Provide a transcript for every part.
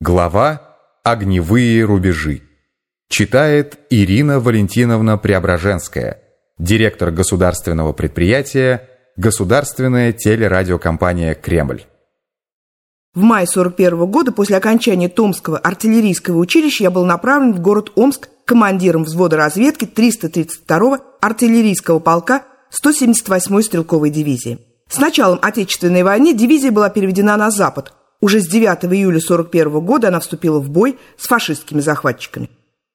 Глава «Огневые рубежи». Читает Ирина Валентиновна Преображенская, директор государственного предприятия Государственная телерадиокомпания «Кремль». В мае 41 года после окончания Томского артиллерийского училища я был направлен в город Омск командиром взвода разведки 332-го артиллерийского полка 178-й стрелковой дивизии. С началом Отечественной войны дивизия была переведена на запад, уже с 9 июля 1941 года она вступила в бой с фашистскими захватчиками.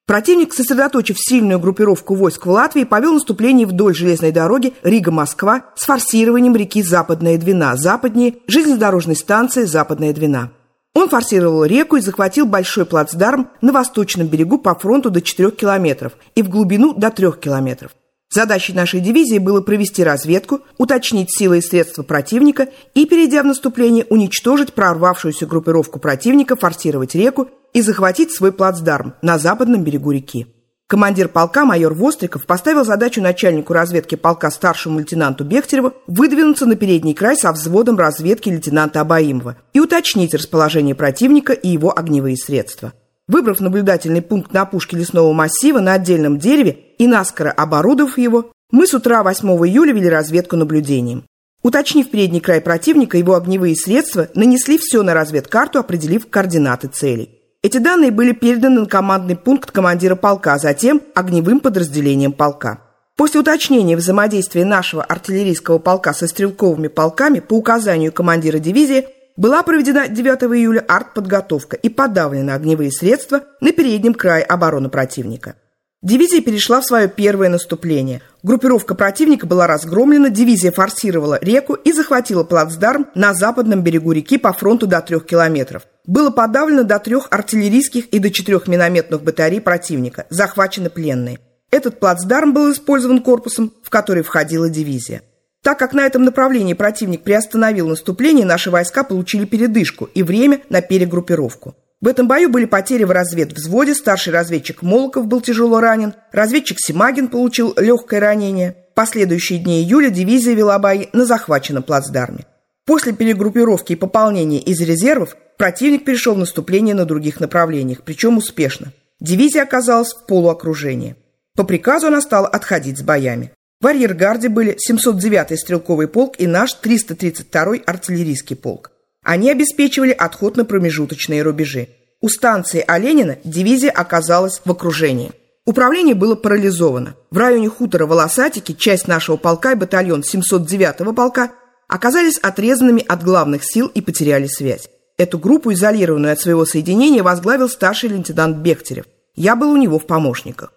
Противник, сосредоточив сильную группировку войск в Латвии, повел наступление вдоль железной дороги Рига-Москва с форсированием реки Западная Двина, западнее железнодорожной станции Западная Двина. Он форсировал реку и захватил большой плацдарм на восточном берегу по фронту до 4 километров и в глубину до 3 километров. Задачей нашей дивизии было провести разведку, уточнить силы и средства противника и, перейдя в наступление, уничтожить прорвавшуюся группировку противника, форсировать реку и захватить свой плацдарм на западном берегу реки. Командир полка майор Востриков поставил задачу начальнику разведки полка старшему лейтенанту Бехтереву выдвинуться на передний край со взводом разведки лейтенанта Абаимова и уточнить расположение противника и его огневые средства. Выбрав наблюдательный пункт на опушке лесного массива на отдельном дереве и наскоро оборудовав его, мы с утра 8 июля вели разведку наблюдением. Уточнив передний край противника, его огневые средства, нанесли все на разведкарту, определив координаты целей. Эти данные были переданы на командный пункт командира полка, а затем огневым подразделением полка. После уточнения взаимодействия нашего артиллерийского полка со стрелковыми полками по указанию командира дивизии была проведена 9 июля артподготовка и подавлены огневые средства на переднем крае обороны противника. Дивизия перешла в свое первое наступление. Группировка противника была разгромлена, дивизия форсировала реку и захватила плацдарм на западном берегу реки по фронту до трех километров. Было подавлено до трех артиллерийских и до четырех минометных батарей противника, захвачены пленные. Этот плацдарм был использован корпусом, в который входила дивизия. Так как на этом направлении противник приостановил наступление, наши войска получили передышку и время на перегруппировку. В этом бою были потери в разведвзводе, старший разведчик Молоков был тяжело ранен, разведчик Симагин получил легкое ранение. В последующие дни июля дивизия вела бои на захваченном плацдарме. После перегруппировки и пополнения из резервов противник перешел в наступление на других направлениях, причем успешно. Дивизия оказалась в полуокружении. По приказу она стала отходить с боями. В арьергарде были 709-й стрелковый полк и наш 332-й артиллерийский полк. Они обеспечивали отход на промежуточные рубежи. У станции Оленина дивизия оказалась в окружении. Управление было парализовано. В районе хутора Волосатики часть нашего полка и батальон 709-го полка оказались отрезанными от главных сил и потеряли связь. Эту группу, изолированную от своего соединения, возглавил старший лейтенант Бехтерев. Я был у него в помощниках.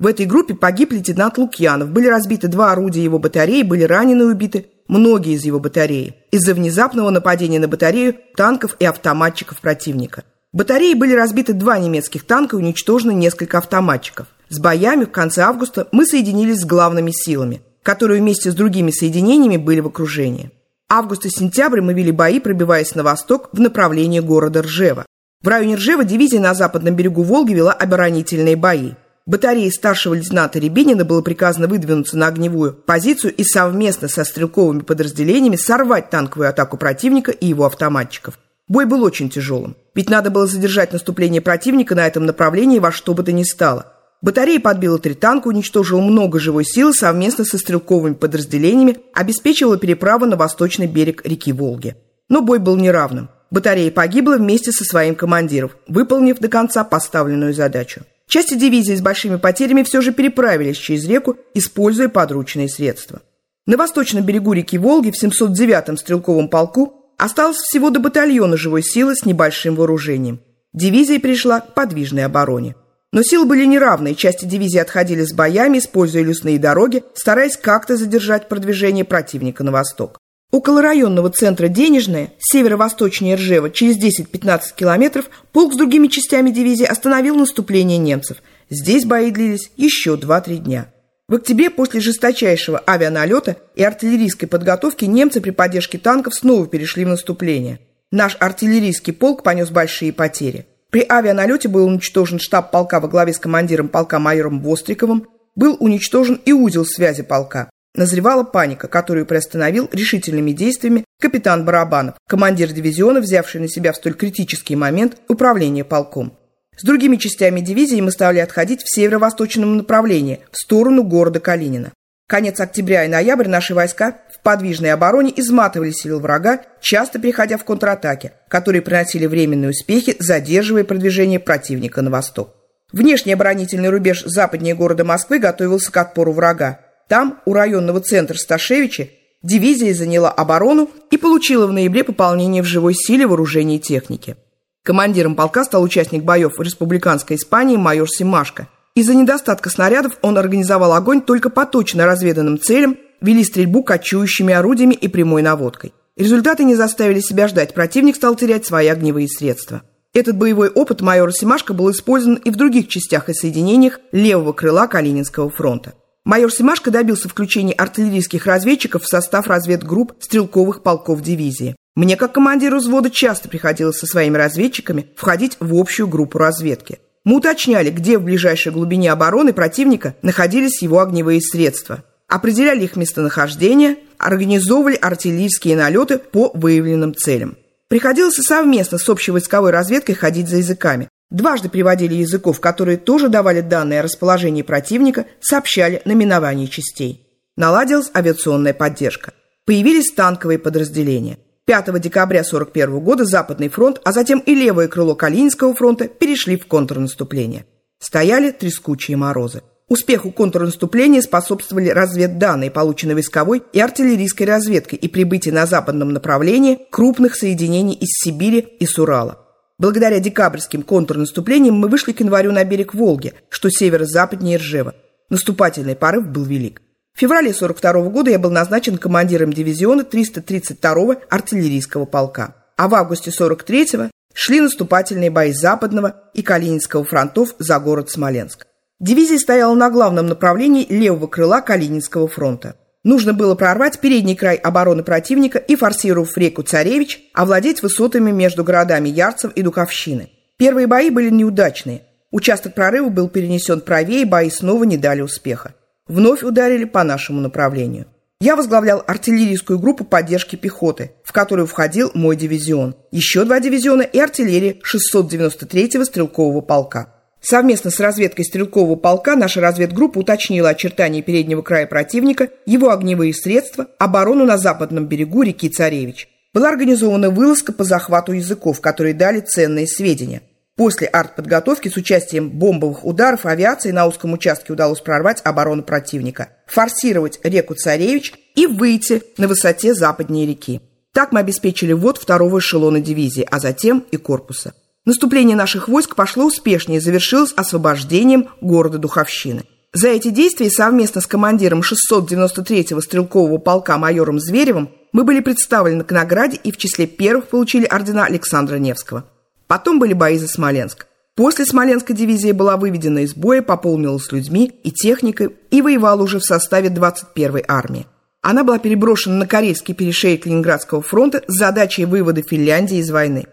В этой группе погиб лейтенант Лукьянов, были разбиты два орудия его батареи, были ранены и убиты многие из его батареи из-за внезапного нападения на батарею танков и автоматчиков противника. В батарее были разбиты два немецких танка и уничтожено несколько автоматчиков. С боями в конце августа мы соединились с главными силами, которые вместе с другими соединениями были в окружении. Август и сентябрь мы вели бои, пробиваясь на восток в направлении города Ржева. В районе Ржева дивизия на западном берегу Волги вела оборонительные бои. Батарее старшего лейтенанта Рябинина было приказано выдвинуться на огневую позицию и совместно со стрелковыми подразделениями сорвать танковую атаку противника и его автоматчиков. Бой был очень тяжелым, ведь надо было задержать наступление противника на этом направлении во что бы то ни стало. Батарея подбила три танка, уничтожила много живой силы совместно со стрелковыми подразделениями, обеспечивала переправу на восточный берег реки Волги. Но бой был неравным. Батарея погибла вместе со своим командиром, выполнив до конца поставленную задачу. Части дивизии с большими потерями все же переправились через реку, используя подручные средства. На восточном берегу реки Волги в 709-м стрелковом полку осталось всего до батальона живой силы с небольшим вооружением. Дивизия пришла к подвижной обороне. Но силы были неравные, части дивизии отходили с боями, используя лесные дороги, стараясь как-то задержать продвижение противника на восток. Около районного центра Денежное, северо-восточнее Ржева, через 10-15 километров, полк с другими частями дивизии остановил наступление немцев. Здесь бои длились еще 2-3 дня. В октябре после жесточайшего авианалета и артиллерийской подготовки немцы при поддержке танков снова перешли в наступление. Наш артиллерийский полк понес большие потери. При авианалете был уничтожен штаб полка во главе с командиром полка майором Востриковым, был уничтожен и узел связи полка. Назревала паника, которую приостановил решительными действиями капитан Барабанов, командир дивизиона, взявший на себя в столь критический момент управление полком. С другими частями дивизии мы стали отходить в северо-восточном направлении, в сторону города Калинина. Конец октября и ноябрь наши войска в подвижной обороне изматывали силы врага, часто переходя в контратаки, которые приносили временные успехи, задерживая продвижение противника на восток. Внешний оборонительный рубеж западнее города Москвы готовился к отпору врага. Там, у районного центра Сташевичи, дивизия заняла оборону и получила в ноябре пополнение в живой силе вооружения и техники. Командиром полка стал участник боев в республиканской Испании майор Симашко. Из-за недостатка снарядов он организовал огонь только по точно разведанным целям, вели стрельбу кочующими орудиями и прямой наводкой. Результаты не заставили себя ждать, противник стал терять свои огневые средства. Этот боевой опыт майора Симашко был использован и в других частях и соединениях левого крыла Калининского фронта. Майор Симашко добился включения артиллерийских разведчиков в состав разведгрупп стрелковых полков дивизии. Мне, как командиру взвода, часто приходилось со своими разведчиками входить в общую группу разведки. Мы уточняли, где в ближайшей глубине обороны противника находились его огневые средства, определяли их местонахождение, организовывали артиллерийские налеты по выявленным целям. Приходилось и совместно с общевойсковой разведкой ходить за языками. Дважды приводили языков, которые тоже давали данные о расположении противника, сообщали наименование частей. Наладилась авиационная поддержка. Появились танковые подразделения – 5 декабря 1941 года Западный фронт, а затем и левое крыло Калининского фронта перешли в контрнаступление. Стояли трескучие морозы. Успеху контрнаступления способствовали разведданные, полученные войсковой и артиллерийской разведкой и прибытие на западном направлении крупных соединений из Сибири и с Урала. Благодаря декабрьским контрнаступлениям мы вышли к январю на берег Волги, что северо-западнее Ржева. Наступательный порыв был велик. В феврале 42 года я был назначен командиром дивизиона 332-го артиллерийского полка. А в августе 43-го шли наступательные бои Западного и Калининского фронтов за город Смоленск. Дивизия стояла на главном направлении левого крыла Калининского фронта. Нужно было прорвать передний край обороны противника и, форсировав реку Царевич, овладеть высотами между городами Ярцев и Духовщины. Первые бои были неудачные. Участок прорыва был перенесен правее, бои снова не дали успеха вновь ударили по нашему направлению. Я возглавлял артиллерийскую группу поддержки пехоты, в которую входил мой дивизион, еще два дивизиона и артиллерия 693-го стрелкового полка. Совместно с разведкой стрелкового полка наша разведгруппа уточнила очертания переднего края противника, его огневые средства, оборону на западном берегу реки Царевич. Была организована вылазка по захвату языков, которые дали ценные сведения. После артподготовки с участием бомбовых ударов авиации на узком участке удалось прорвать оборону противника, форсировать реку Царевич и выйти на высоте западнее реки. Так мы обеспечили ввод второго эшелона дивизии, а затем и корпуса. Наступление наших войск пошло успешнее и завершилось освобождением города Духовщины. За эти действия совместно с командиром 693-го стрелкового полка майором Зверевым мы были представлены к награде и в числе первых получили ордена Александра Невского. Потом были бои за Смоленск. После Смоленской дивизия была выведена из боя, пополнилась людьми и техникой и воевала уже в составе 21-й армии. Она была переброшена на корейский перешеек Ленинградского фронта с задачей вывода Финляндии из войны.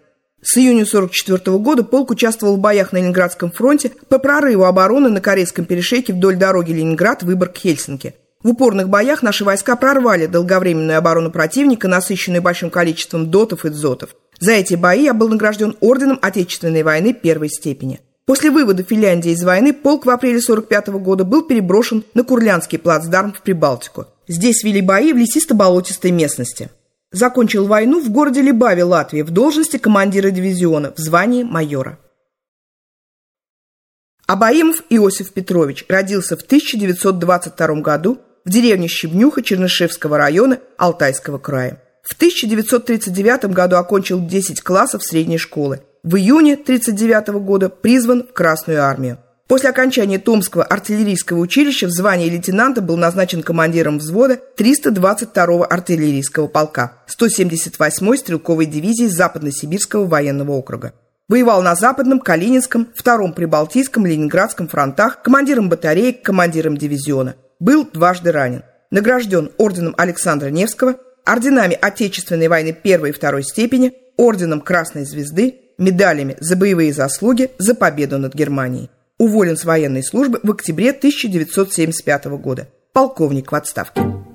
С июня 1944 года полк участвовал в боях на Ленинградском фронте по прорыву обороны на корейском перешейке вдоль дороги Ленинград-Выборг-Хельсинки. В упорных боях наши войска прорвали долговременную оборону противника, насыщенную большим количеством дотов и дзотов. За эти бои я был награжден орденом Отечественной войны первой степени. После вывода Финляндии из войны полк в апреле 45 года был переброшен на Курлянский плацдарм в Прибалтику. Здесь вели бои в лесисто-болотистой местности. Закончил войну в городе Либаве, Латвии, в должности командира дивизиона, в звании майора. Абаимов Иосиф Петрович родился в 1922 году в деревне Щебнюха Чернышевского района Алтайского края. В 1939 году окончил 10 классов средней школы. В июне 1939 года призван в Красную армию. После окончания Томского артиллерийского училища в звании лейтенанта был назначен командиром взвода 322-го артиллерийского полка 178-й стрелковой дивизии Западно-Сибирского военного округа. Воевал на Западном, Калининском, Втором Прибалтийском, Ленинградском фронтах, командиром батареи, командиром дивизиона. Был дважды ранен. Награжден орденом Александра Невского, орденами Отечественной войны первой и второй степени, орденом Красной Звезды, медалями за боевые заслуги за победу над Германией. Уволен с военной службы в октябре 1975 года. Полковник в отставке.